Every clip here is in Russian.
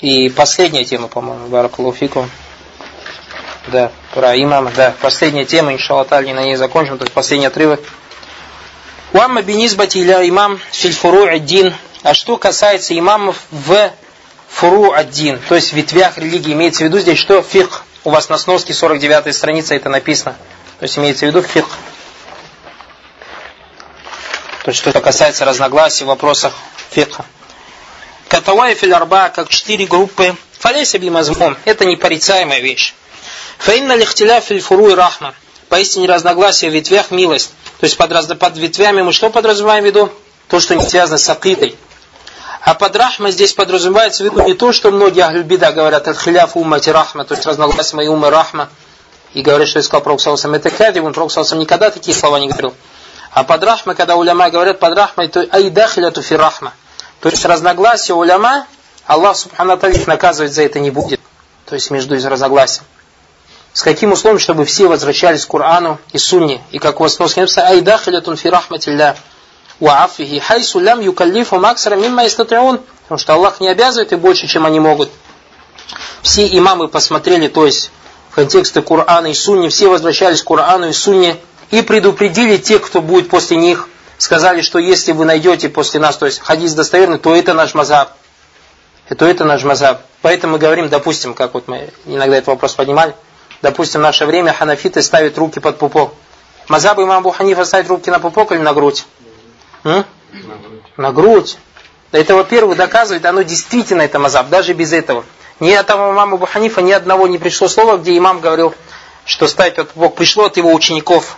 И последняя тема, по-моему, Баракалуфикум. Да, про имама, да. Последняя тема, иншаллах, на ней закончим, то есть последний отрывок. Уамма бинизбати иля имам фильфуру аддин. А что касается имамов в фуру аддин, то есть в ветвях религии, имеется в виду здесь что? Фикх. У вас на сноске 49 страница это написано. То есть имеется в виду фикх. То есть что касается разногласий в вопросах фикха. Катавай фильарба, как четыре группы. Фалейся бимазмум. Это непорицаемая вещь. Фаинна лихтиля фильфуру и рахма. Поистине разногласия в ветвях милость. То есть под, раз, под ветвями мы что подразумеваем в виду? То, что не связано с акидой. А под рахма здесь подразумевается в виду не то, что многие ахлюбида говорят аль-хиляф рахма, то есть разногласия моей уммы рахма. И говорят, что искал Пророк Саласам. Это кадибун, Пророк Саласам никогда такие слова не говорил. А под рахма, когда уляма говорят под рахмой, то айдахиляту фи рахма. То есть разногласия уляма, Аллах Субхану их наказывать за это не будет. То есть между из разногласий. С каким условием, чтобы все возвращались к Корану и Сунне. И как у вас написано, айдахилятун фи рахматилля ва афихи хайсу лям юкаллифу максара мимма истатиун. Потому что Аллах не обязывает и больше, чем они могут. Все имамы посмотрели, то есть в контексте Корана и Сунни, все возвращались к Корану и Сунне и предупредили тех, кто будет после них, сказали, что если вы найдете после нас, то есть хадис достоверный, то это наш мазаб. То это наш мазаб. Поэтому мы говорим, допустим, как вот мы иногда этот вопрос поднимали, допустим, в наше время ханафиты ставят руки под пупок. Мазаб имам Абу ставит руки на пупок или на грудь? М? На грудь. Это, во-первых, доказывает, оно действительно это мазаб, даже без этого. Ни от имама Абу ни одного не пришло слова, где имам говорил, что ставить под пупок. Пришло от его учеников.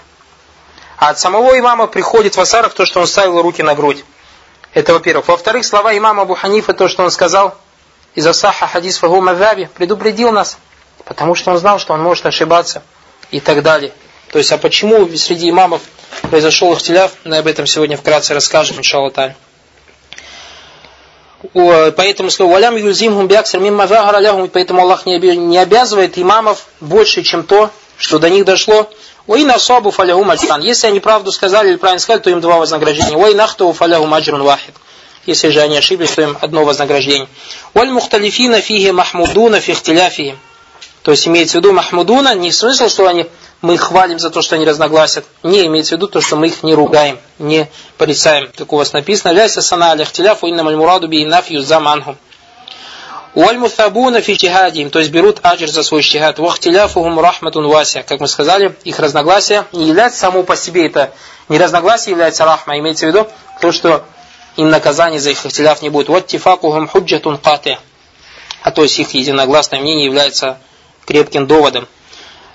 А от самого имама приходит в Асарах то, что он ставил руки на грудь. Это во-первых. Во-вторых, слова имама Абу Ханифа, то, что он сказал, из Асаха хадис фагу мазаби, предупредил нас, потому что он знал, что он может ошибаться и так далее. То есть, а почему среди имамов произошел ихтиляф, мы об этом сегодня вкратце расскажем, иншаллах. Поэтому сказал, валям юлзимхум биаксар мимма поэтому Аллах не обязывает имамов больше, чем то, что до них дошло, Уин асабу фаляху маджран. Если они правду сказали или правильно сказали, то им два вознаграждения. Уин ахту фаляху маджрун вахид. Если же они ошиблись, то им одно вознаграждение. Валь мухталифина фиги махмудуна фи То есть имеется в виду махмудуна, не смысл, что они мы их хвалим за то, что они разногласят. Не, имеется в виду то, что мы их не ругаем, не порицаем. Как у вас написано, ляйся сана аляхтиляфу инна мальмураду би иннафью заманхум. Уальмутабуна фи то есть берут аджир за свой джихад. Вахтиляфухум рахматун вася. Как мы сказали, их разногласия не является само по себе это, не разногласие является рахма, имеется в виду то, что им наказание за их ихтиляф не будет. Вот тифакухум худжатун кати. А то есть их единогласное мнение является крепким доводом.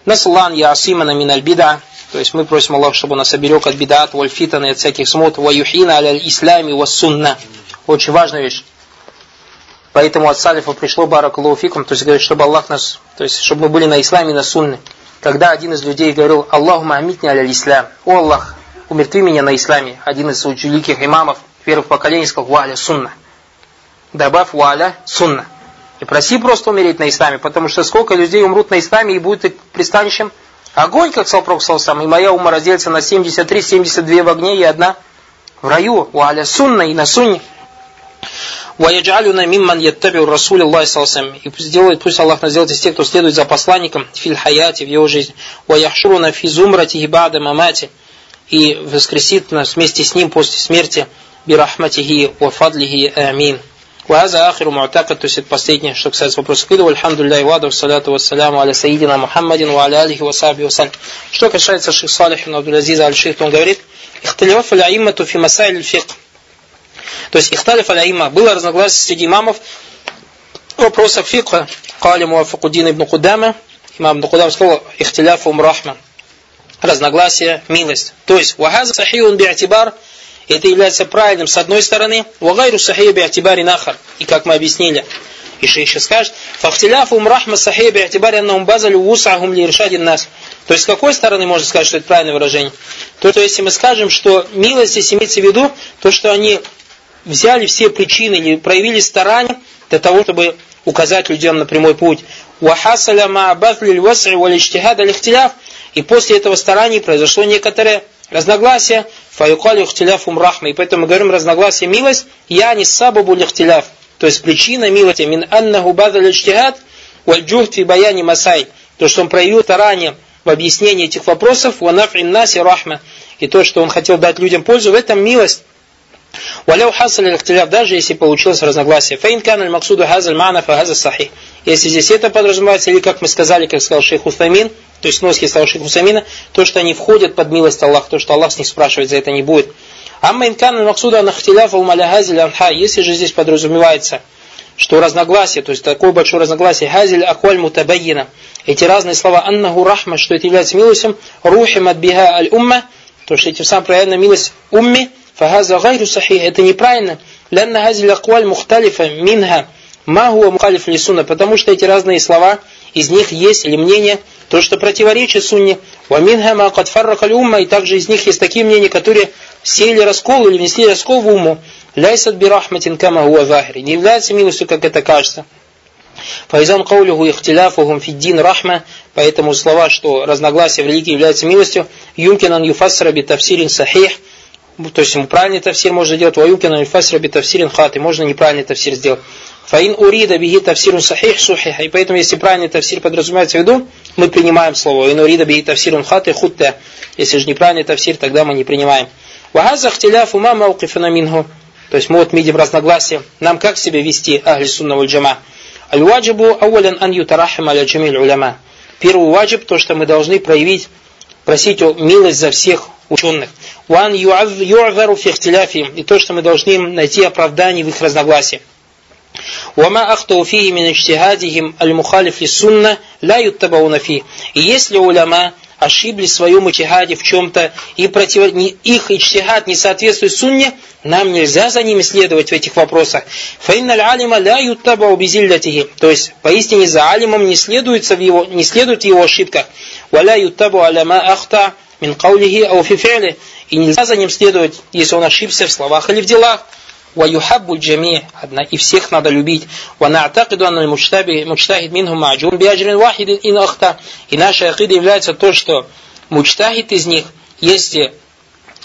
Наслан я асимана мин бида. То есть мы просим Аллаха, чтобы он нас оберег от бидат, вальфитана и от всяких смут, ва юхина аля ислами ва сунна. Очень важная вещь. Поэтому от салифа пришло баракалуфикум, то есть говорит, чтобы Аллах нас, то есть чтобы мы были на исламе, на сунне. Когда один из людей говорил, Аллаху амитни аля ислам, о Аллах, умертви меня на исламе. Один из великих имамов первых поколений сказал, валя сунна. Добавь валя сунна. И проси просто умереть на исламе, потому что сколько людей умрут на исламе и будет пристанищем огонь, как сказал Пророк сам, и моя ума разделится на 73-72 в огне и одна в раю. Валя сунна и на сунне. وَيَجْعَلُنَا مِمَّنْ يَتَّبِعُ رَسُولِ اللَّهِ салсам. И сделает, пусть Аллах нас сделает из тех, кто следует за посланником филь хаяти, в его жизни. وَيَحْشُرُنَا فِي زُمْرَتِهِ بَعْدَ مَمَاتِ И воскресит нас вместе с ним после смерти бирахматихи ва фадлихи амин. وهذا آخر معتقد, то есть это последнее, что касается вопроса кида. Альхамдулилляхи ваду, саляту вассаляму аля саидина Мухаммадин ва аля алихи вассаби вассалям. Что касается шейх Салих ибн Абдул-Азиза аль-Шейх, он говорит, «Ихталиф аль-аиммату фи масайль фикх то есть ихталиф аляима. Было разногласие среди имамов вопросах фикха. Кали Муафакудин ибн Кудама. Имам ибн Кудам сказал, ихтиляфу умрахма. Разногласие, милость. То есть, вахаза сахиун би'атибар, это является правильным с одной стороны, вагайру сахия би'атибари нахар. И как мы объяснили, и шейх сейчас скажет, фахтиляфу умрахма сахия би'атибари аннахум базалю вусахум ли иршадин нас. То есть, с какой стороны можно сказать, что это правильное выражение? То, то если мы скажем, что милость здесь имеется в виду, то, что они взяли все причины или проявили старание для того, чтобы указать людям на прямой путь. И после этого старания произошло некоторое разногласие. И поэтому мы говорим разногласие милость. Я не сабабу лихтиляф. то есть причина милости, мин аннаху бадаль иджтихад, валь джухд фи баяни масай, то, что он проявил старание в объяснении этих вопросов, ва нафрин наси рахма, и то, что он хотел дать людям пользу, в этом милость. Валяу хасаль ихтиляф, даже если получилось разногласие. Фаин кан максуду хазаль мана фахаза сахих. Если здесь это подразумевается, или как мы сказали, как сказал шейх Усамин, то есть носки сказал шейх Усамина, то, что они входят под милость Аллаха, то, что Аллах с них спрашивает, за это не будет. Амма инкан максуда нахтиляфа умаля анха. Если же здесь подразумевается, что разногласие, то есть такое большое разногласие, хазиль акваль мутабайина, эти разные слова аннаху рахма, что это является милостью, рухим биха аль умма, то, что этим самым проявлена милость умми, фахаза гайру сахих, это неправильно. Хазиль акваль мухталифа минха, ма хуа мухалиф ли сунна, потому что эти разные слова, из них есть или мнение, то, что противоречит сунне. Ва минха ма кад умма, и также из них есть такие мнения, которые сеяли раскол или внесли раскол в уму. Ляйсад бирахматин кама хуа захри. Не является милостью, как это кажется. Файзан каулюху ихтиляфухум фиддин рахма, поэтому слова, что разногласия в религии являются милостью, юмкинан юфассара би тавсирин сахих, то есть ему правильный тавсир можно делать, ваюмкинан юфассара би тавсирин хаты, можно неправильный тавсир сделать. Фаин урида биги тавсирун сахих сухих. И поэтому, если правильный тавсир подразумевается в виду, мы принимаем слово. Ин урида биги тавсирун хаты хутта. Если же неправильный тавсир, тогда мы не принимаем. Вахаза хтиляфу ма маукифана минху. То есть мы вот видим разногласия. Нам как себя вести, ахли сунна джама? Аль-ваджибу ауалян ан ютарахим аля джамиль уляма. Первый ваджиб, то, что мы должны проявить, просить о милость за всех ученых. Ван ю'азару фи И то, что мы должны найти оправдание в их разногласиях. وما أخطأوا فيه من اجتهادهم المخالف للسنة لا يتبعون فيه. И если уляма ошиблись в своем ичтихаде в чем-то, и против... их ичтихад не соответствует сунне, нам нельзя за ними следовать в этих вопросах. Фаинналь алима ля юттаба безиллятихи. То есть, поистине за алимом не следуется в его, не следует в его ошибках. Валя юттабу аляма ахта мин каулихи ау фифели. И нельзя за ним следовать, если он ошибся в словах или в делах. ويحب الجميع и всех надо любить ونعتقد أن المجتهد منهم معجون بأجر واحد إن أخطأ и наша акида является то, что мучтахид из них, если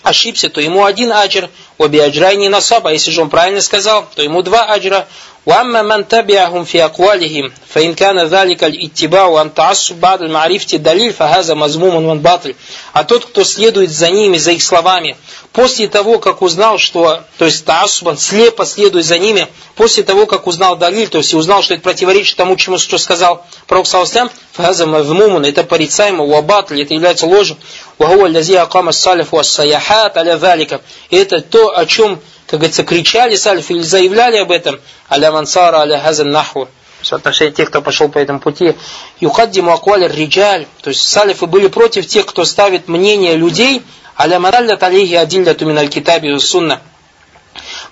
ошибся, то ему один аджр, обе аджрайни насаба, если же он правильно сказал, то ему два аджра, وأما من تبعهم في أقوالهم فإن كان ذلك الاتباع أن تعصب بعد المعرفة الدليل فهذا مذموم وباطل. А тот, кто следует за ними, за их словами, после того, как узнал, что, то есть таасубан, слепо следует за ними, после того, как узнал далиль, то есть узнал, что это противоречит тому, чему что сказал пророк Саусам, фаза мавмумун, это порицаемо, уабатль, это является ложью. Вахуа лязи акама салифу ассаяхат аля валика. Это то, о чем как говорится, кричали сальфы или заявляли об этом, аля мансара, аля хазан нахву, в отношении тех, кто пошел по этому пути. Юхаддиму акваль риджаль, то есть салифы были против тех, кто ставит мнение людей, аля маралля талихи адилля туминаль китаби сунна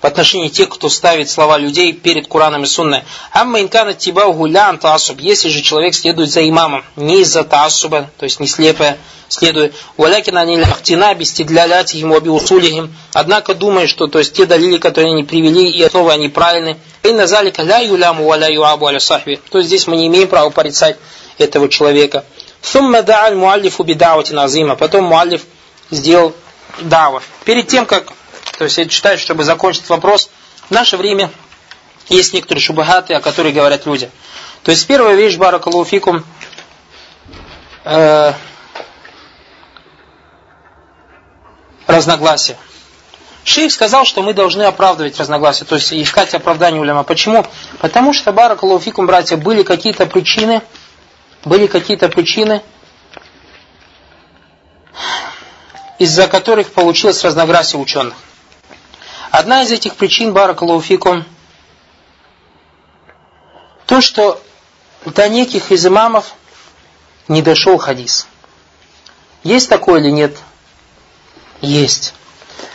в отношении тех, кто ставит слова людей перед Кураном и Сунной. Амма инкана тибаху лян таасуб. Если же человек следует за имамом, не из-за таасуба, то есть не слепо следует. Валякина не лахтина бистидлялятихим waби усулихим. Однако думая, что то есть те далили, которые они привели, и основы они правильны. Инна залика ля юляму валя юабу аля сахби. То есть здесь мы не имеем права порицать этого человека. Сумма да'аль муаллифу бидавати назима. Потом муаллиф сделал дава. Перед тем, как то есть я читаю, чтобы закончить вопрос, в наше время есть некоторые шубахаты, о которых говорят люди. То есть первая вещь, баракалуфикум, э, разногласия. Шейх сказал, что мы должны оправдывать разногласия, то есть искать оправдание уляма. Почему? Потому что, баракалуфикум, братья, были какие-то причины, были какие-то причины, из-за которых получилось разногласие ученых. Одна из этих причин, баракалуфикум, то, что до неких из имамов не дошел хадис. Есть такое или нет? Есть.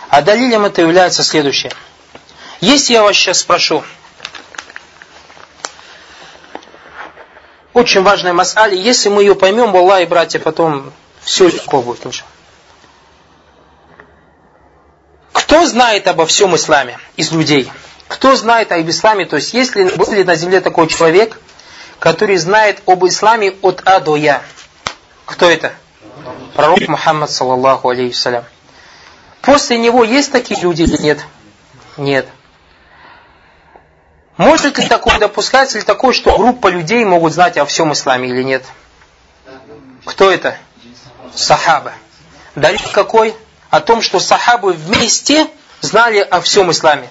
А далилем это является следующее. Если я вас сейчас спрошу, очень важная мас'али, если мы ее поймем, Аллах и братья, потом все легко будет уже. Кто знает обо всем исламе из людей? Кто знает об исламе? То есть, есть ли, был ли на земле такой человек, который знает об исламе от А до Я? Кто это? Пророк Мухаммад, саллаллаху алейхи После него есть такие люди или нет? Нет. Может ли такое допускать, или такое, что группа людей могут знать о всем исламе или нет? Кто это? Сахаба. Далее какой? О том, что сахабы вместе знали о всем исламе.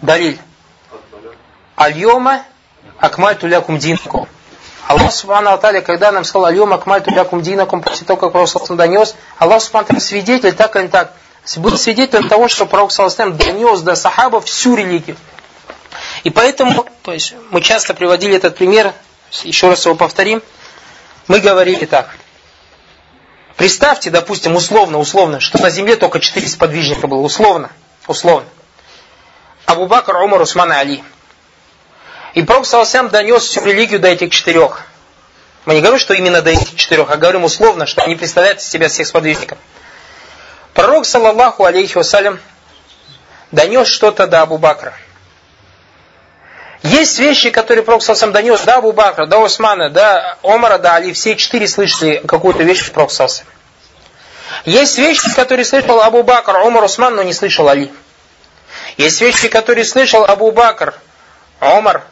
Далиль. Альома акмальту лякум динкум. Аллах Субхану Аталя, когда нам сказал Альем акмальту лякум динакум, после того, как Пророк донес, Аллах Субхану свидетель, так или так, будет свидетелем того, что Пророк Саласам донес до сахабов всю религию. И поэтому, то есть мы часто приводили этот пример, еще раз его повторим, мы говорили так. Представьте, допустим, условно, условно, что на земле только четыре сподвижника было, условно, условно. Абу Бакр, Умар, Усман и Али. И Пророк Саласям донес всю религию до этих четырех. Мы не говорим, что именно до этих четырех, а говорим условно, что они представляют из себя всех сподвижников. Пророк, саллаллаху алейхи вассалям, донес что-то до Абу Бакра. Есть вещи, которые Пророк Саласам донес до Абу Бакра, до Османа, до Омара, до Али. Все четыре слышали какую-то вещь в Пророк. Есть вещи, которые слышал Абу Бакр, Омар, Осман, но не слышал Али. Есть вещи, которые слышал Абу Бакр, Омар,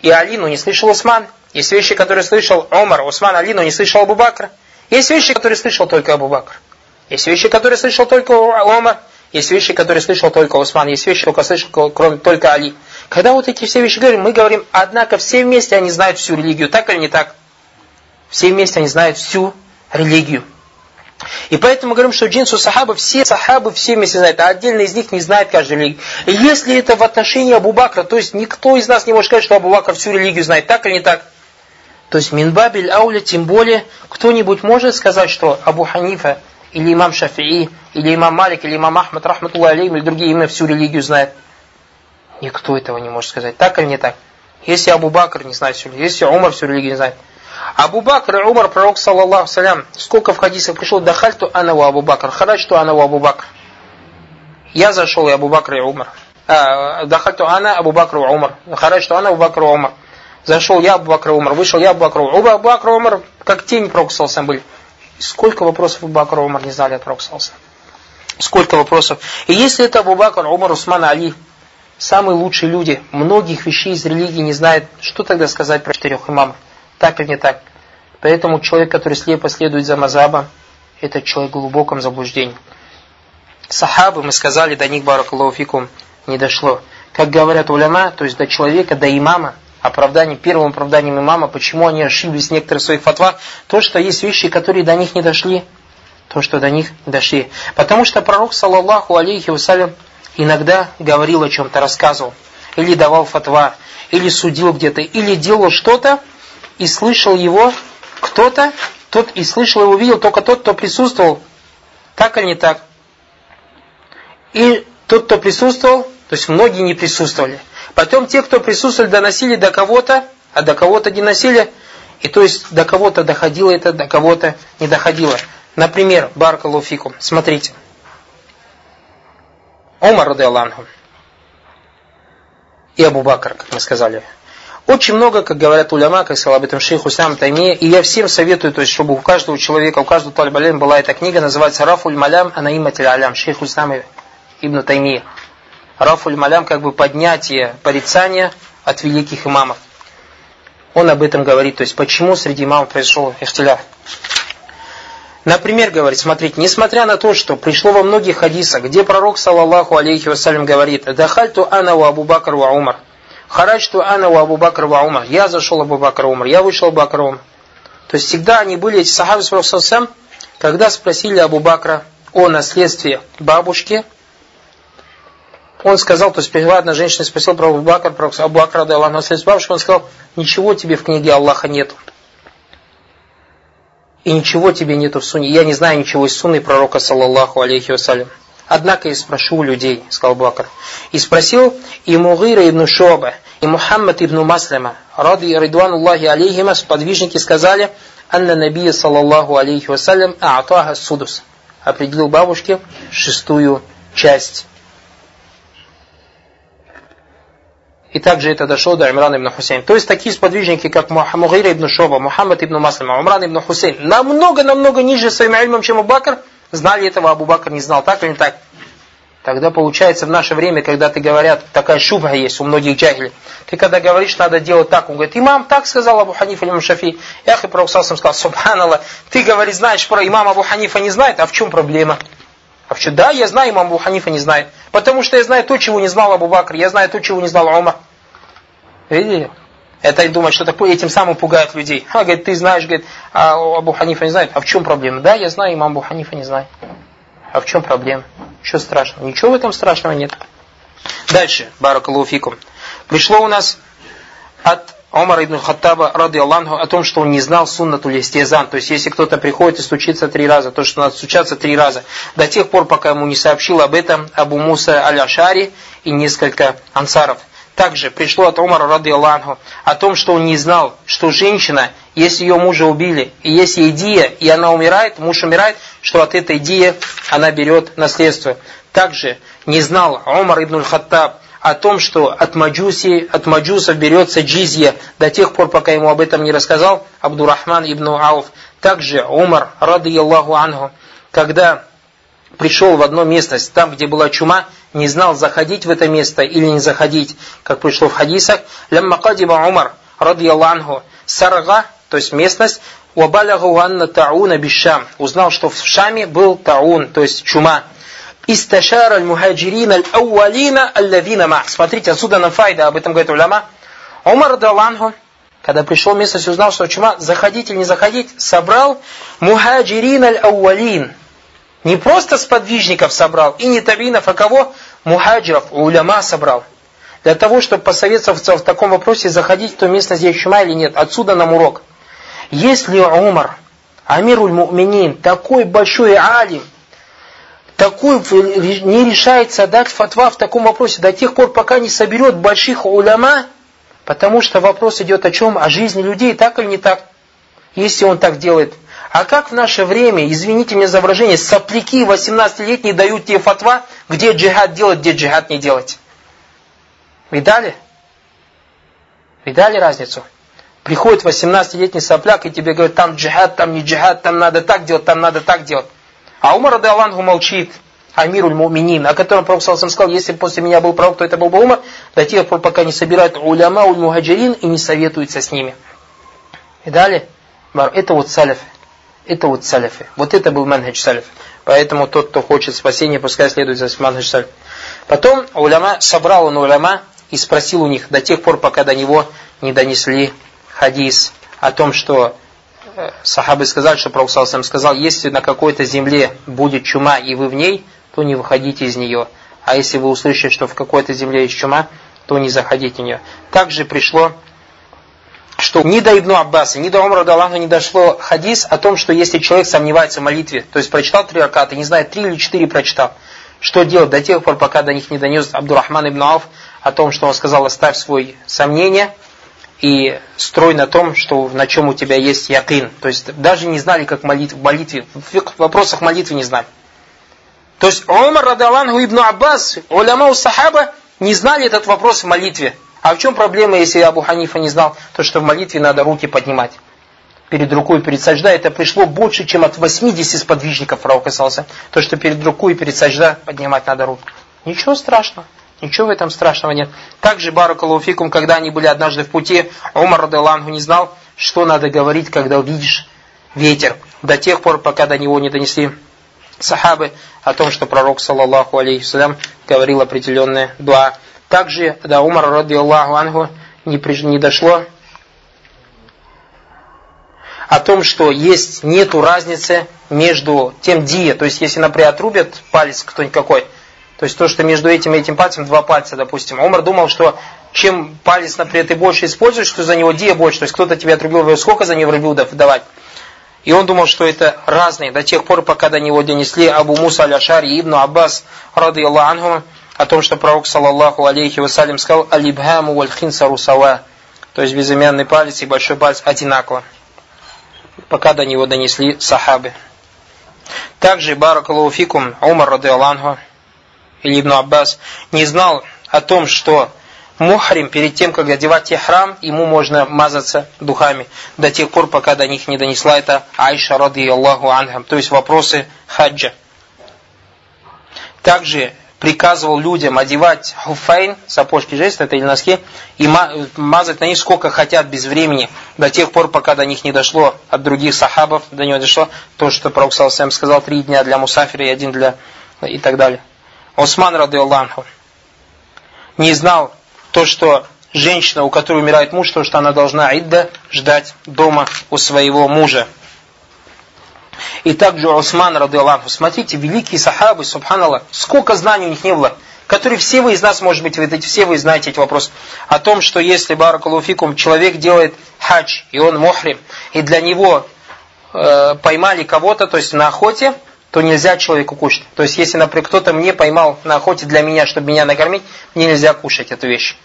и Али, но не слышал Усман. Есть вещи, которые слышал Омар, Усман, Али, но не слышал Абу Бакр. Есть вещи, которые слышал только Абу Бакр. Есть вещи, которые слышал только Омар. Есть вещи, которые слышал только Усман. Есть вещи, только слышал кроме только Али. Когда вот эти все вещи говорим, мы говорим, однако все вместе они знают всю религию. Так или не так? Все вместе они знают всю религию. И поэтому мы говорим, что джинсу сахабы, все сахабы все вместе знают, а отдельно из них не знает каждый религию. И если это в отношении Абу Бакра, то есть никто из нас не может сказать, что Абу Бакр всю религию знает, так или не так? То есть Минбабель Ауля, тем более, кто-нибудь может сказать, что Абу Ханифа, или имам Шафии, или имам Малик, или имам Ахмад, Рахматуллах алейхим, или другие имя всю религию знают? Никто этого не может сказать, так или не так? Если Абу Бакр не знает всю религию, если Умар всю религию не знает, Абу Бакр и Умар, пророк, саллаллаху салям, сколько в хадисах пришло, дахальту ана у Абу Бакр, хараджту ана у Абу Бакр. Я зашел, и Абу Бакр и Умар. А, дахальту ана Абу Бакр и Умар. Хараджту ана Абу Бакр и Умар. Зашел я, Абу Бакр и Умар, вышел я, Абу Бакр и Умар. Абу Бакр и Умар, как тень пророк, саллаллаху были. Сколько вопросов Абу Бакр и Умар не знали от пророка, Сколько вопросов. И если это Абу Бакр, Умар, Усман, Али, самые лучшие люди, многих вещей из религии не знают, что тогда сказать про четырех имамов? Так или не так? Поэтому человек, который слепо следует за мазаба, это человек в глубоком заблуждении. Сахабы, мы сказали, до них, баракаллаху не дошло. Как говорят уляма, то есть до человека, до имама, оправданием, первым оправданием имама, почему они ошиблись в некоторых своих фатва, то, что есть вещи, которые до них не дошли, то, что до них не дошли. Потому что пророк, саллаллаху алейхи вассалям, иногда говорил о чем-то, рассказывал, или давал фатва, или судил где-то, или делал что-то, и слышал его кто-то, тот и слышал, и увидел только тот, кто присутствовал. Так или не так? И тот, кто присутствовал, то есть многие не присутствовали. Потом те, кто присутствовали, доносили до кого-то, а до кого-то не. И то есть до кого-то доходило это, до кого-то не доходило. Например, Баркалуфикум. Смотрите. Умар, рады Аллаху. И Абу Бакр, как мы сказали. Очень много, как говорят уляма, как сказал об этом шейх Усам Тайми, и я всем советую, то есть, чтобы у каждого человека, у каждого талибалем была эта книга, называется Рафуль Малям Анаиматиль Алям, шейх Усам Ибн Тайми. Рафуль Малям, как бы поднятие порицания от великих имамов. Он об этом говорит, то есть, почему среди имамов произошел ихтиляф. Например, говорит, смотрите, несмотря на то, что пришло во многих хадисах, где пророк, саллаллаху алейхи вассалям, говорит, «Дахальту ана у Абу Бакр у Умар». Хараджту ана у Абу Бакр ва Умар. Я зашел Абу Бакр Умар, я вышел Абу Бакр Умар. То есть всегда они были, эти сахабы когда спросили Абу Бакра о наследстве бабушки, он сказал, то есть одна женщина спросила про Абу Бакр, про Абу Бакра, да Аллах бабушки, он сказал, ничего тебе в книге Аллаха нету. И ничего тебе нету в суне. Я не знаю ничего из суны пророка, саллаллаху алейхи вассалям. Однако я спрошу у людей, сказал Бакр. И спросил и Мугира ибн Шоба, и Мухаммад ибн Маслама, ради Ридван Аллахи алейхима, сподвижники сказали, Анна Набия саллаллаху алейхи вассалям а'таха судус. Определил бабушке шестую часть. И также это дошло до Имрана ибн Хусейн. То есть такие сподвижники, как Мухаммад ибн Шоба, Мухаммад ибн Маслама, Умран ибн Хусейн, намного-намного ниже своим ильмом, чем Абу Бакр, Знали этого Абу Бакр, не знал, так или не так? Тогда получается в наше время, когда ты говорят, такая шубха есть у многих джахили, ты когда говоришь, надо делать так, он говорит, имам так сказал Абу Ханифа имам Шафи. Ях и Пророк сказал, субханаллах, ты говоришь, знаешь про имам Абу Ханифа не знает, а в чем проблема? А в чем? Да, я знаю, имам Абу Ханифа не знает. Потому что я знаю то, чего не знал Абу Бакр, я знаю то, чего не знал Умар. Видели? Это и думать, что такое, этим самым пугает людей. А, говорит, ты знаешь, говорит, а Абу Ханифа не знает. А в чем проблема? Да, я знаю, имам Абу Ханифа не знает. А в чем проблема? Что страшного? Ничего в этом страшного нет. Дальше, Баракалуфикум. Пришло у нас от Омара ибн Хаттаба, ради Аллаху, о том, что он не знал суннату листезан. То есть, если кто-то приходит и стучится три раза, то, что надо стучаться три раза. До тех пор, пока ему не сообщил об этом Абу Муса Аль-Ашари и несколько ансаров. Также пришло от Умара, ради Аллаху, о том, что он не знал, что женщина, если ее мужа убили, и если идия, и она умирает, муж умирает, что от этой идеи она берет наследство. Также не знал Умар ибн Хаттаб о том, что от маджуси, от маджусов берется джизья до тех пор, пока ему об этом не рассказал Абдурахман ибн Ауф. Также Умар, рады Аллаху анху, когда пришел в одну местность, там, где была чума, не знал, заходить в это место или не заходить, как пришло в хадисах. Лямма кадиба Умар, ради Аллаху, сарга, то есть местность, Уабалягу анна тауна бишам. Узнал, что в Шаме был таун, то есть чума. Исташара аль-мухаджирина аль-ауалина аллавина ма. Смотрите, отсюда на файда, об этом говорит уляма. Умар Далангу, когда пришел в местность, узнал, что чума, заходить или не заходить, собрал мухаджирин аль-ауалин. Не просто сподвижников собрал, и не табинов, а кого? Мухаджиров, уляма собрал. Для того, чтобы посоветоваться в таком вопросе, заходить в ту местность, где чума или нет. Отсюда нам урок. Если Умар, Амируль Муминин, такой большой алим, такой не решается дать фатва в таком вопросе до тех пор, пока не соберет больших уляма, потому что вопрос идет о чем? О жизни людей, так или не так? Если он так делает. А как в наше время, извините меня за выражение, сопляки 18-летние дают тебе фатва, где джихад делать, где джихад не делать? Видали? Видали разницу? Приходит 18-летний сопляк и тебе говорит, там джихад, там не джихад, там надо так делать, там надо так делать. А Умар Адалангу молчит. Амируль Муминин, о котором Пророк Салсам сказал, если после меня был пророк, то это был бы Умар, до тех пор, пока не собирают уляма уль мухаджирин и не советуются с ними. И далее, это вот салифы. Это вот салифы. Вот это был манхадж салиф. Поэтому тот, кто хочет спасения, пускай следует за манхадж салиф. Потом уляма, собрал он уляма и спросил у них до тех пор, пока до него не донесли хадис о том, что сахабы сказали, что Пророк Салсам сказал, если на какой-то земле будет чума и вы в ней, то не выходите из нее. А если вы услышите, что в какой-то земле есть чума, то не заходите в нее. Также пришло, что ни до Ибну Аббаса, ни до Умра Даллаху не дошло хадис о том, что если человек сомневается в молитве, то есть прочитал три раката, не знает, три или четыре прочитал, что делать до тех пор, пока до них не донес Абдурахман ибн Ауф о том, что он сказал, оставь свой сомнение – и строй на том, что на чем у тебя есть якин. То есть даже не знали, как молитв, в молитве, в вопросах молитвы не знали. То есть Умар Радалангу ибн Аббас, уляма у сахаба, не знали этот вопрос в молитве. А в чем проблема, если Абу Ханифа не знал, то что в молитве надо руки поднимать? Перед рукой, перед сажда, это пришло больше, чем от 80 сподвижников пророка касался. То, что перед рукой, перед сажда поднимать надо руки. Ничего страшного. Ничего в этом страшного нет. Также Баракалуфикум, когда они были однажды в пути, Умар Раделангу не знал, что надо говорить, когда увидишь ветер. До тех пор, пока до него не донесли сахабы о том, что пророк, саллаллаху алейхи говорил определенные дуа. Также до Умара, ради Аллаху ангу, не, не дошло о том, что есть нету разницы между тем дия, то есть если, например, отрубят палец кто-нибудь какой, то есть то, что между этим и этим пальцем два пальца, допустим. Умар думал, что чем палец, например, ты больше используешь, что за него дия больше. То есть кто-то тебя отрубил, сколько за него рубил давать. И он думал, что это разные, до тех пор, пока до него донесли Абу Муса Аляшари и Ибн Аббас, рады Аллаху о том, что пророк, саллаллаху алейхи вассалям, сказал «Алибхаму вальхинсару сава», то есть безымянный палец и большой палец одинаково, пока до него донесли сахабы. Также Баракалуфикум Умар, рады Аллаху, или Ибн Аббас, не знал о том, что мухрим перед тем, как одевать ихрам, ему можно мазаться духами до тех пор, пока до них не донесла это Айша ради Аллаху анхам, то есть вопросы хаджа. Также приказывал людям одевать хуфайн, сапожки жест, это или носки, и мазать на них сколько хотят без времени, до тех пор, пока до них не дошло от других сахабов, до него дошло то, что Пророк Салсам сказал, три дня для мусафира и один для... и так далее. Осман, рады Аллаху, не знал то, что женщина, у которой умирает муж, то, что она должна идда ждать дома у своего мужа. И также Усман, рады Аллаху, смотрите, великие сахабы, субханаллах, сколько знаний у них не было, которые все вы из нас, может быть, вы, все вы знаете эти вопросы, о том, что если, баракалуфикум, человек делает хадж, и он мухрим, и для него э, поймали кого-то, то есть на охоте, то нельзя человеку кушать. То есть, если, например, кто-то мне поймал на охоте для меня, чтобы меня накормить, мне нельзя кушать эту вещь.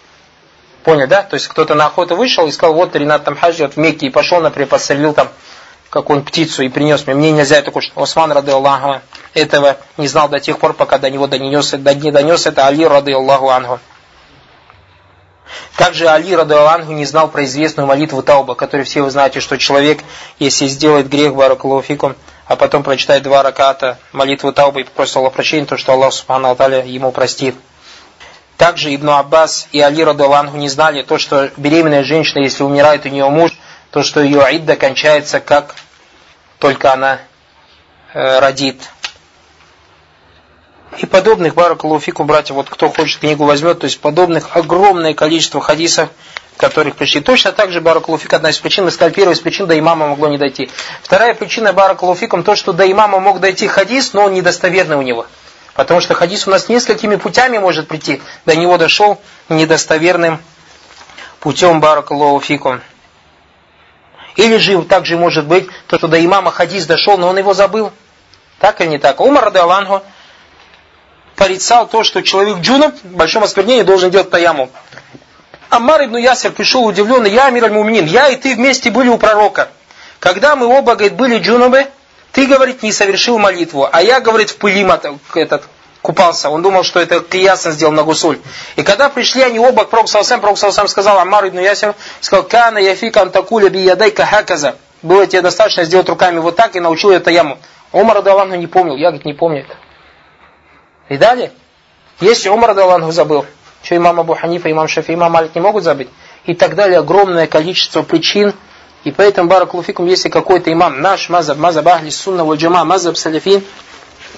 Понял, да? То есть, кто-то на охоту вышел и сказал, вот Ренат там хадж в Мекке, и пошел, например, подстрелил там какую-нибудь птицу и принес мне, мне нельзя это кушать. Осман, рады Аллаху, этого не знал до тех пор, пока до него донес, до, не донес это Али, рады Аллаху Ангу. Также Али, рады Аллаху, не знал про известную молитву Тауба, которую все вы знаете, что человек, если сделает грех, баракалуфикум, а потом прочитает два раката молитву Тауба и попросит Аллах прощения, то что Аллах Субхану Аталя ему простит. Также Ибн Аббас и Али Радуалангу не знали то, что беременная женщина, если умирает у нее муж, то, что ее аидда кончается, как только она э, родит. И подобных, баракалуфику, братья, вот кто хочет книгу возьмет, то есть подобных огромное количество хадисов, которых пришли. Точно так же баракалуфик, одна из причин, мы сказали, первая из причин, до имама могло не дойти. Вторая причина баракалуфиком, то, что до имама мог дойти хадис, но он недостоверный у него. Потому что хадис у нас несколькими путями может прийти. До него дошел недостоверным путем баракалуфиком. Или же также может быть, то, что до имама хадис дошел, но он его забыл. Так или не так? Умар Радалангу порицал то, что человек джунаб в большом осквернении должен делать таяму. Аммар ибн Ясер пришел удивленный, я Амир аль-Муминин, я и ты вместе были у пророка. Когда мы оба, говорит, были джунубы, ты, говорит, не совершил молитву, а я, говорит, в пыли этот, купался. Он думал, что это Киясан сделал на гусуль. И когда пришли они оба к Пророку Салсам, Пророк Салсам сказал Аммар ибн Ясер, сказал, Кана яфика антакуля би ядайка хаказа. Было тебе достаточно сделать руками вот так и научил это яму. Умар Адаланху не помнил, я, говорит, не помню это. И далее, если Умар Адаланху забыл, что имам Абу Ханифа, имам Шафи, имам Малик не могут забыть, и так далее, огромное количество причин, и поэтому, Баракулуфикум, если какой-то имам, наш мазаб, мазаб ахли сунна валь джама, мазаб салифин,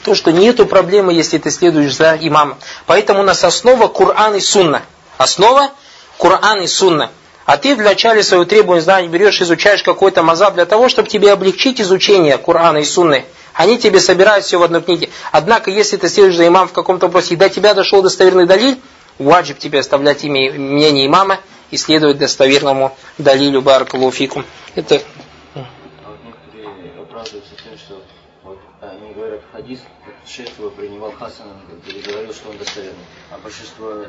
то, что нету проблемы, если ты следуешь за имамом. Поэтому у нас основа Кур'ан и Сунна. Основа Кур'ан и Сунна. А ты в начале своего требования знаний берешь, изучаешь какой-то мазаб для того, чтобы тебе облегчить изучение Кур'ана и Сунны. Они тебе собирают все в одной книге. Однако, если ты следуешь за имамом в каком-то вопросе, и до тебя дошел достоверный далиль, ваджиб тебе оставлять имя, мнение имама и следовать достоверному далилю баракалуфикум. Это... А вот некоторые оправдываются тем, что вот, они говорят, хадис шейх принимал Хасаном и что он достоверный. А большинство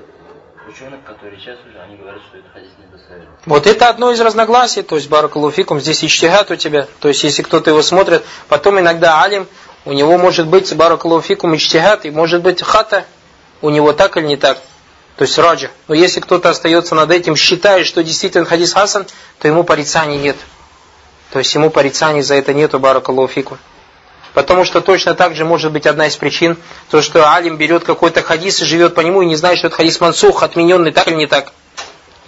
ученых, которые сейчас уже, они говорят, что это хадис недостоверный. Вот это одно из разногласий, то есть Баракалуфикум, здесь ичтигат у тебя, то есть если кто-то его смотрит, потом иногда алим, у него может быть Баракалуфикум ичтигат, и может быть хата, у него так или не так, то есть раджа. Но если кто-то остается над этим, считает, что действительно хадис хасан, то ему порицаний нет. То есть ему порицаний за это нету Баракалуфикум. Потому что точно так же может быть одна из причин, то, что Алим берет какой-то хадис и живет по нему и не знает, что это хадис мансух, отмененный, так или не так.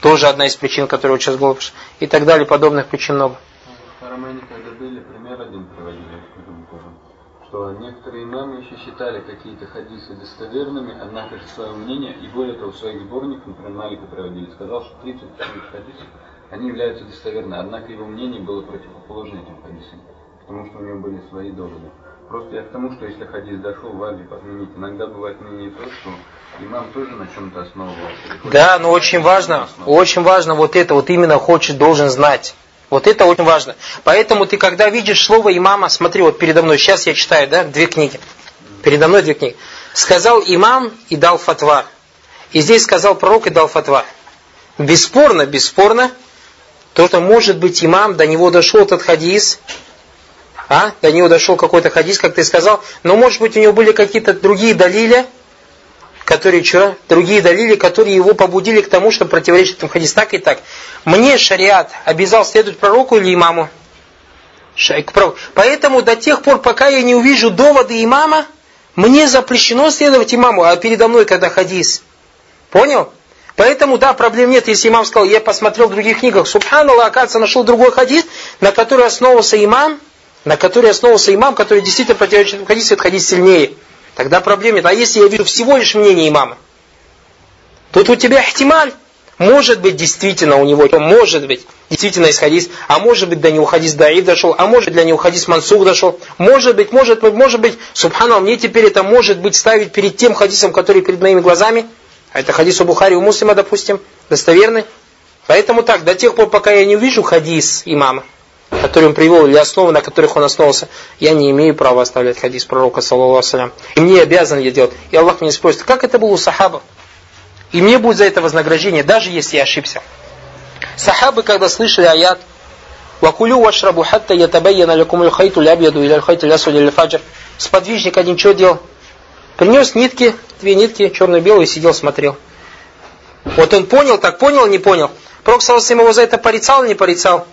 Тоже одна из причин, которая вот сейчас была. И так далее, подобных причин много. Что некоторые имамы еще считали какие-то хадисы достоверными, однако же свое мнение, и более того, в своих сборниках, например, Малика приводили, сказал, что 30 хадисов, они являются достоверными, однако его мнение было противоположно этим хадисам потому что у него были свои доводы. Просто я к тому, что если хадис дошел, ваджиб отменить. Иногда бывает мнение то, что имам тоже на чем-то основывался. Да, но очень важно, очень важно вот это, вот именно хочет, должен знать. Вот это очень важно. Поэтому ты, когда видишь слово имама, смотри, вот передо мной, сейчас я читаю, да, две книги. Передо мной две книги. Сказал имам и дал фатва. И здесь сказал пророк и дал фатва. Бесспорно, бесспорно, то, что может быть имам, до него дошел этот хадис, а? До него дошел какой-то хадис, как ты сказал, но может быть у него были какие-то другие далили, которые что? Другие далили, которые его побудили к тому, чтобы противоречить этому хадису. Так и так. Мне шариат обязал следовать пророку или имаму? Поэтому до тех пор, пока я не увижу доводы имама, Мне запрещено следовать имаму, а передо мной когда хадис. Понял? Поэтому, да, проблем нет, если имам сказал, я посмотрел в других книгах, субханаллах, оказывается, нашел другой хадис, на который основывался имам, на который основывался имам, который действительно противоречит хадису, этот хадис сильнее. Тогда проблем нет. А если я вижу всего лишь мнение имама, тут у тебя ихтималь, может быть, действительно у него, может быть, действительно есть хадис, а может быть, до него хадис Даид дошел, а может для него хадис Мансух дошел, может быть, может быть, может быть, субханаллах, мне теперь это может быть ставить перед тем хадисом, который перед моими глазами, а это хадис у Бухари, у Муслима, допустим, достоверный. Поэтому так, до тех пор, пока я не увижу хадис имама, который он привел, или основы, на которых он основался, я не имею права оставлять хадис пророка, саллаллаху И мне обязан я делать. И Аллах меня спросит, как это было у сахабов? И мне будет за это вознаграждение, даже если я ошибся. Сахабы, когда слышали аят, «Вакулю вашрабу хатта ятабайяна лякум лхайту лябьяду или лхайту лясу или фаджр». Сподвижник один что делал? Принес нитки, две нитки, черно-белые, сидел, смотрел. Вот он понял, так понял, не понял. Пророк его за это порицал, не порицал?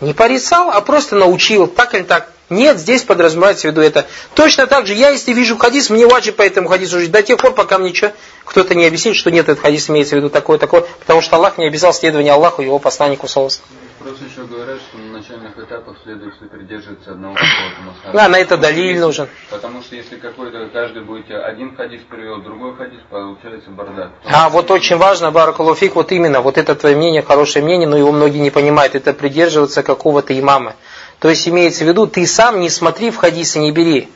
Не порицал, а просто научил, так или так. Нет, здесь подразумевается в виду это. Точно так же, я если вижу хадис, мне ваджи по этому хадису жить до тех пор, пока мне что, кто-то не объяснит, что нет, этот хадис имеется в виду такое-такое, потому что Аллах не обязал следование Аллаху и его посланнику Салас. Просто еще говорят, что на начальных этапах следует придерживаться одного какого-то Да, на это далиль нужен. Потому что если какой-то, каждый будете один хадис привел, другой хадис, получается бардак. А, вот очень важно, Баракалуфик, вот именно, вот это твое мнение, хорошее мнение, но его многие не понимают, это придерживаться какого-то имама. То есть имеется в виду, ты сам не смотри в хадисы, не бери.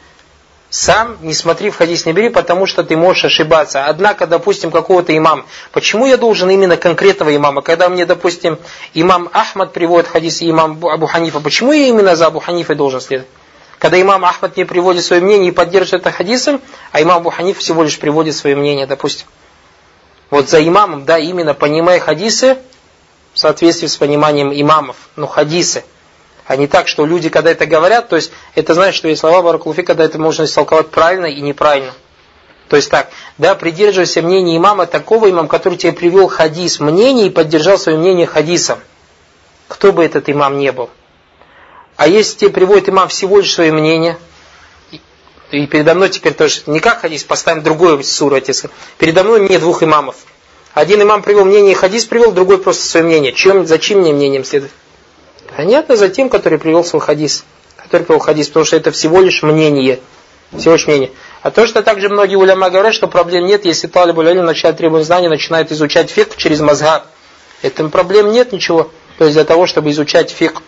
Сам не смотри в хадис, не бери, потому что ты можешь ошибаться. Однако, допустим, какого-то имама. Почему я должен именно конкретного имама? Когда мне, допустим, имам Ахмад приводит хадис и имам Абу Ханифа, почему я именно за Абу Ханифой должен следовать? Когда имам Ахмад не приводит свое мнение и поддерживает это хадисом, а имам Абу Ханиф всего лишь приводит свое мнение, допустим. Вот за имамом, да, именно понимая хадисы в соответствии с пониманием имамов, ну хадисы. А не так, что люди, когда это говорят, то есть это значит, что есть слова Баракулуфи, когда это можно истолковать правильно и неправильно. То есть так, да, придерживайся мнения имама, такого имама, который тебе привел хадис, мнение и поддержал свое мнение хадисом. Кто бы этот имам не был. А если тебе приводит имам всего лишь свое мнение, и передо мной теперь тоже, не как хадис, поставим другой суру, отец. Передо мной мне двух имамов. Один имам привел мнение и хадис привел, другой просто свое мнение. Чем, зачем мне мнением следовать? Понятно за тем, который привел свой хадис. Который привел хадис, потому что это всего лишь мнение. Всего лишь мнение. А то, что также многие уляма говорят, что проблем нет, если талиб улялим начинает требовать знаний, начинает изучать фикр через мозга. Этом проблем нет ничего. То есть для того, чтобы изучать фикр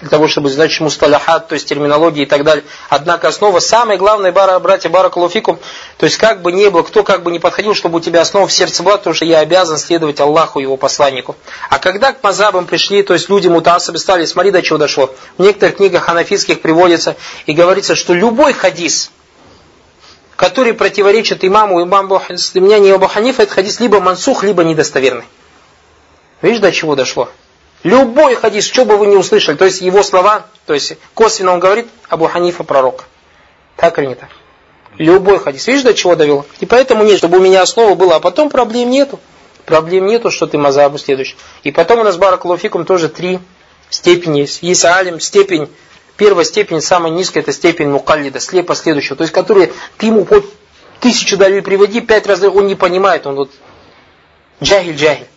для того, чтобы знать мусталахат, то есть терминологии и так далее. Однако основа, самое главное, бара, братья Баракалуфикум, то есть как бы ни было, кто как бы не подходил, чтобы у тебя основа в сердце была, потому что я обязан следовать Аллаху, его посланнику. А когда к мазабам пришли, то есть люди мутасабы стали, смотри, до чего дошло. В некоторых книгах ханафитских приводится и говорится, что любой хадис, который противоречит имаму, имаму, не Абу Ханифа, этот хадис либо мансух, либо недостоверный. Видишь, до чего дошло? Любой хадис, что бы вы не услышали, то есть его слова, то есть косвенно он говорит Абу Ханифа пророк. Так или не так? Любой хадис. Видишь, до чего довел? И поэтому нет, чтобы у меня основа была, а потом проблем нету. Проблем нету, что ты мазабу следуешь. И потом у нас Баракалуфикум тоже три степени есть. Есть алим, степень, первая степень, самая низкая, это степень мукаллида, слепо следующего. То есть, который ты ему хоть тысячу дали приводи, пять раз, он не понимает, он вот джахиль-джахиль.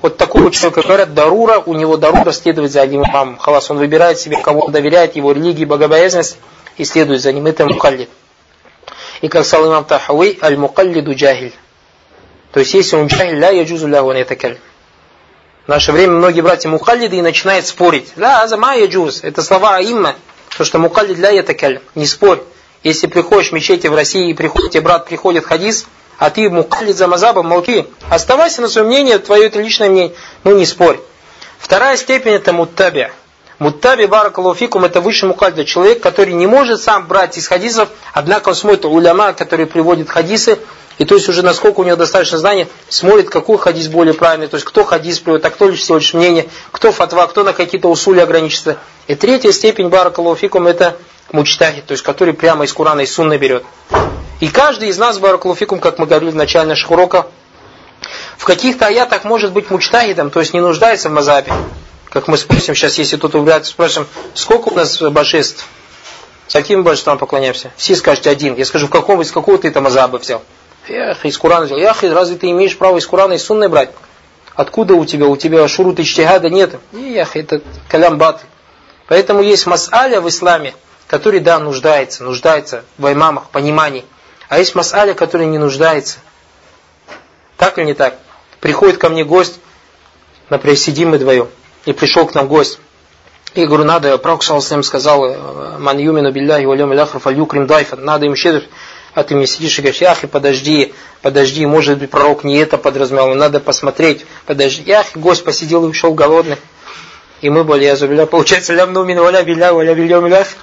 Вот такого человека говорят, дарура, у него дарура следовать за одним имамом. Халас, он выбирает себе, кого он доверяет, его религии, богобоязненность, и следует за ним. Это мукаллид. И как сказал имам Тахауи, аль-мукаллиду джахиль. То есть, если он джахиль, ля яджузу ля он В наше время многие братья мукаллиды и начинают спорить. Да, азама яджуз. Это слова аимма. То, что мукаллид ля ятакаль. Не спорь. Если приходишь в мечети в России и приходит, брат приходит хадис, а ты мукаллид за мазабом, молчи. Оставайся на своем мнении, твое это личное мнение. Ну не спорь. Вторая степень это муттаби. Муттаби баракалуфикум это высший мукаллид. Человек, который не может сам брать из хадисов, однако он смотрит уляма, который приводит хадисы, и то есть уже насколько у него достаточно знаний, смотрит, какой хадис более правильный, то есть кто хадис приводит, а кто лишь всего лишь мнение, кто фатва, кто на какие-то усули ограничится. И третья степень баракалуфикум это мучтахид, то есть который прямо из Курана и Сунны берет. И каждый из нас, баракулуфикум, как мы говорили в начале наших уроков, в каких-то аятах может быть мучтагидом, то есть не нуждается в мазабе. Как мы спросим сейчас, если тут убирать, спросим, сколько у нас божеств? С каким божеством поклоняемся? Все скажете один. Я скажу, в каком, из какого ты там азаба взял? Ях, из Курана взял. Ях, разве ты имеешь право из Курана и Сунны брать? Откуда у тебя? У тебя шурут и чтигада нет. Ях, это калям бат. Поэтому есть мас'аля в исламе, который, да, нуждается, нуждается в имамах, понимании. А есть мас'аля, который не нуждается. Так или не так? Приходит ко мне гость, например, сидим мы вдвоем, и пришел к нам гость. И говорю, надо, Пророк Саласалам сказал, «Э, ман юмину билляхи валюм иляхр фальюкрим дайфан. Надо им щедр, а ты мне сидишь и говоришь, яхи, подожди, подожди, может быть, пророк не это подразумевал, надо посмотреть, подожди. Яхи, гость посидел и ушел голодный. И мы были, я забыла, получается, лям нумин валя билля, валя бильям иляхр.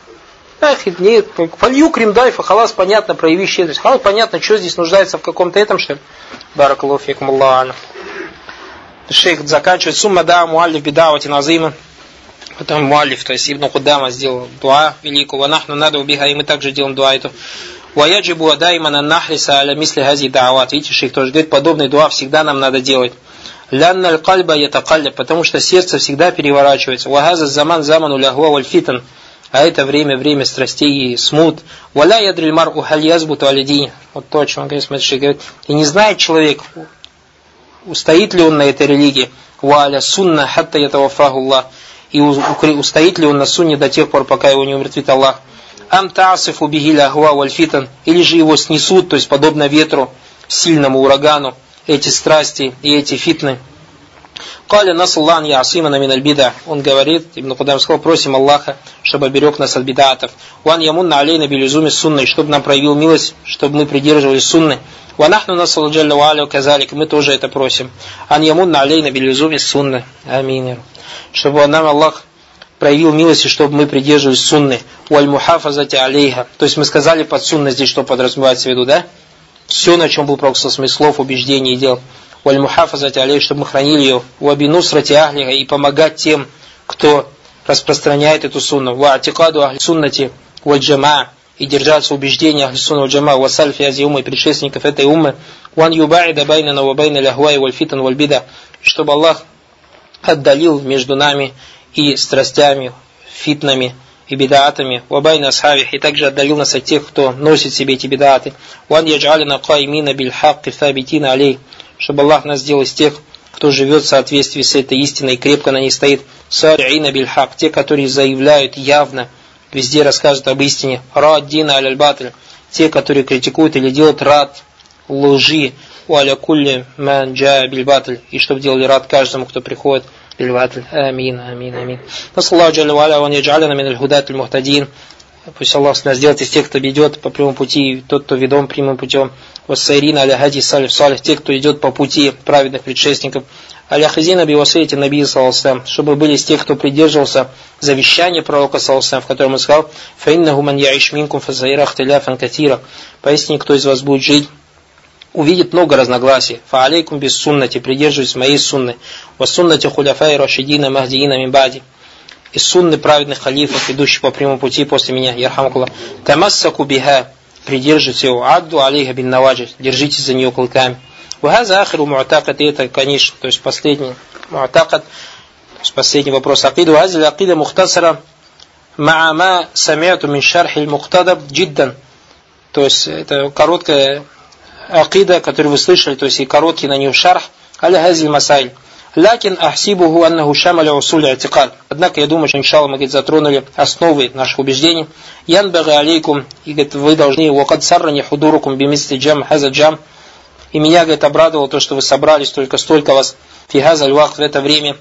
Ах, нет, фальюкрим дайфа, халас, понятно, прояви щедрость. Халас, понятно, что здесь нуждается в каком-то этом, что ли? Баракалуфикум Аллаху. Шейх заканчивает, сумма да муаллиф бедавати назима. Потом Муалиф, то есть Ибн Худама сделал дуа великого. Нахну надо убиха, и мы также делаем дуа эту. Ваяджибу адаймана нахриса аля мисли хази даават. Видите, шейх тоже говорит, подобный дуа всегда нам надо делать. Лянна аль-кальба ятакалля, потому что сердце всегда переворачивается. Вагаза заман заману лягва валь фитан. А это время, время страстей и смут. Валя ядриль мар ухаль язбуту алидини. Вот то, о чем он говорит, смотрите, говорит. И не знает человек, устоит ли он на этой религии. Валя сунна хатта ятавафаху Аллах и устоит ли он на сунне до тех пор, пока его не умертвит Аллах. Ам таасиф убигиля ахва вальфитан, или же его снесут, то есть подобно ветру, сильному урагану, эти страсти и эти фитны. Каля насаллан ясимана мин альбида. Он говорит, Ибн Кудам сказал, просим Аллаха, чтобы оберег нас от бидатов. Ван ямунна алейна билюзуми сунны, чтобы нам проявил милость, чтобы мы придерживались сунны. Ванахну насалу джалля ва казалик, мы тоже это просим. Ан ямунна алейна билюзуми сунны. Амин чтобы нам Аллах проявил милость, чтобы мы придерживались сунны. Уаль мухафазати алейха. То есть мы сказали под сунной здесь, что подразумевается в виду, да? Все, на чем был Пророк слов, убеждений и дел. Уаль мухафазати алейха, чтобы мы хранили ее. Уабинусрати ахлиха и помогать тем, кто распространяет эту сунну. واعتقاد أهل السنة والجماعة и держаться убеждения ахли сунна валь джама وسلف هذه الأمة предшественников этой уммы. وأن يباعد بيننا وبين الأهواء والفتن. Чтобы Аллах отдалил между нами и страстями, фитнами и бедаатами, وبين أصحابها, и также отдалил нас от тех, кто носит себе эти бедааты. وأن يجعلنا قائمين بالحق ثابتين عليه, чтобы Аллах нас сделал из тех, кто живет в соответствии с этой истиной и крепко на ней стоит. Сариина бильхак, те, которые заявляют явно, везде рассказывают об истине. Раддина аль-аль те, которые критикуют или делают рад лжи, وعلى كل من جاء بالباطل и чтобы делали рад каждому, кто приходит بالباطل آمين آمين آمين نسأل الله جل وعلا وأن يجعلنا من الهداة المهتدين Пусть Аллах нас сделает из тех, кто идет по прямому пути, тот, кто ведом прямым путем. Вассайрина аля хади салиф салих, те, кто идет по пути праведных предшественников. Аля хазина би васейти наби саллаху чтобы были из тех, кто придерживался завещания пророка саллаху в котором он сказал, фаиннаху ман яиш минкум фазаирах теляфан катира. Поистине, кто из вас будет жить увидит много разногласий. Фа алейкум без суннати, придерживайтесь моей сунны. Ва суннати хуляфай рашидина махдиина мимбади. И сунны праведных халифов, идущих по прямому пути после меня. Ярхамакула. Тамассаку биха. Придерживайтесь его. Адду алейха бин наваджи. Держитесь за нее клыками. Вахаза ахиру муатакат. И это, конечно, то есть последний муатакат. То есть последний вопрос акиду. Вазил акида мухтасара. Маама самиату мин шархи мухтадаб джиддан. То есть это короткая акида, который вы слышали, то есть и короткий на нее шарх, аля хазиль масайль. Лакин ахсибуху аннаху шамаля усуля атикад. Однако я думаю, что иншалла мы говорит, затронули основы наших убеждений. Ян алейкум, и говорит, вы должны, вакад саррани худурукум бимисли джам хаза джам. И меня, говорит, обрадовало то, что вы собрались только столько вас фигаза вахт в это время.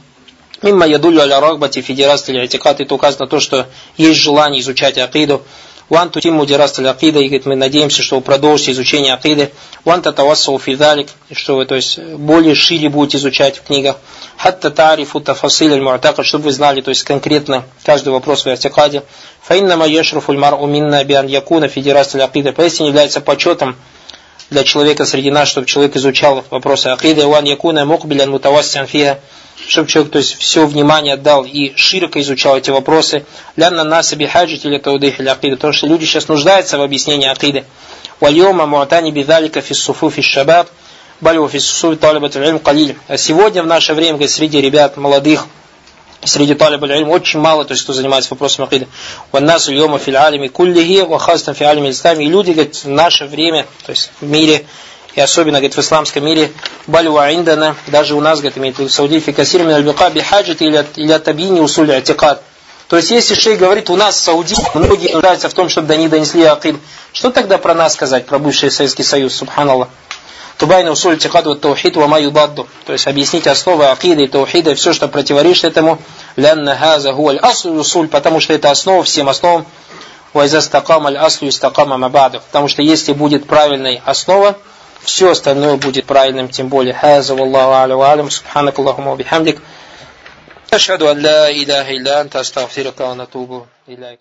Мимма ядулю аля рагбати фидерас или атикад. Это указано то, что есть желание изучать акиду. Ван тутиму дираст акида, и говорит, мы надеемся, что вы продолжите изучение акиды. Ван татавассау фидалик, что вы, то есть, более шире будете изучать в книгах. Хатта тарифу тафасиль аль чтобы вы знали, то есть, конкретно каждый вопрос в артикаде. Фаиннама ешруфу мар'у минна биан якуна фидираст акида. Поистине является почетом для человека среди нас, чтобы человек изучал вопросы акиды. Ван якуна мукбилян мутавассиан фиха чтобы человек то есть, все внимание отдал и широко изучал эти вопросы. Лянна нас хаджит или таудых или акида. Потому что люди сейчас нуждаются в объяснении акиды. Вальома муатани бидалика фиссуфу фишшабаб. Балю фиссуфу талибат илм калиль. А сегодня в наше время, говорит, среди ребят молодых, среди طالب العلم очень мало, то есть кто занимается вопросом акиды. والناس اليوم في العالم كله، وخاصة في العالم. И люди, говорит, в наше время, то есть в мире, и особенно, говорит, в исламском мире, بل وعندنا, даже у нас, говорит, имеет в Сауди في كثير من البقاع بحاجة إلى تبيين أصول الاعتقاد. То есть, если шейх говорит, у нас в Сауди многие нуждаются в том, чтобы они донесли акиду, что тогда про нас сказать, про бывший Советский Союз, سبحان الله? تبيين أصول الاعتقاد والتوحيد وما يضاده. То есть объяснить основы акиды и таухида и все, что противоречит этому. Лянна хаза хуаль аслу усуль, потому что это основа всем основам. Ва иза стакам аль аслу истакама мабаду. Потому что если будет правильной основа, все остальное будет правильным, тем более. Хаза валлаху алю алям, субханак Аллахума бихамдик. Ашхаду ан ла илляха илля анта астагфирука ва натубу иляйк.